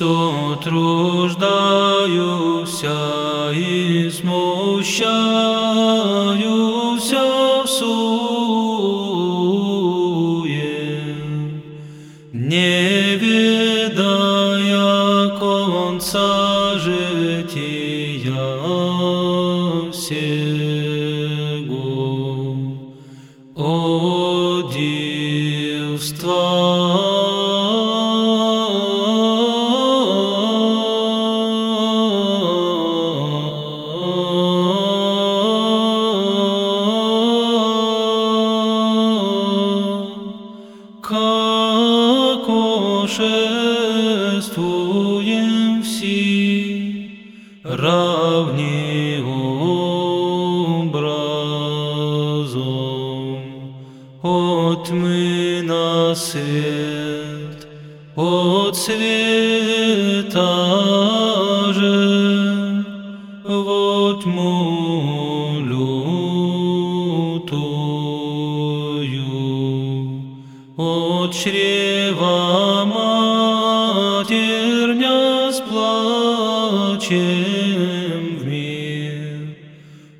что труждаюся и смущаюся в суе, не ведая конца жития всего. О Како шествуем все равни образом. От тьмы на свет, от света же во тьму от чрева матерня с плачем в мир,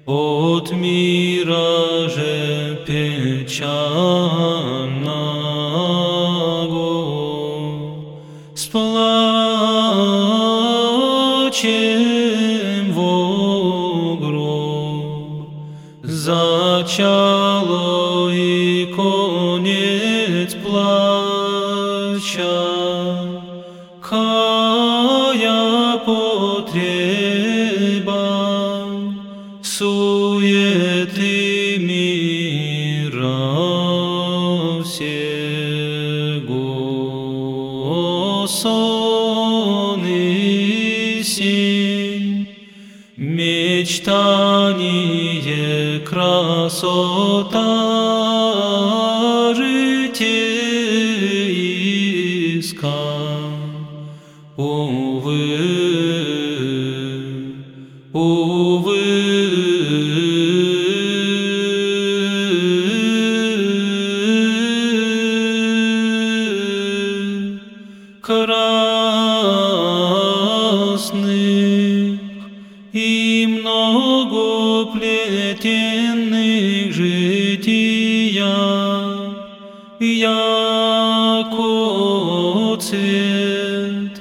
от мира же печального с плачем во гроб зачало и конец кая потреба суеты мира всего. Сон и сень, мечтание красота житейска, увы, увы, красных и многоплетенных жития, яко цвет,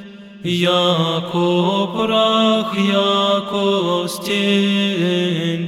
яко прах, яко стень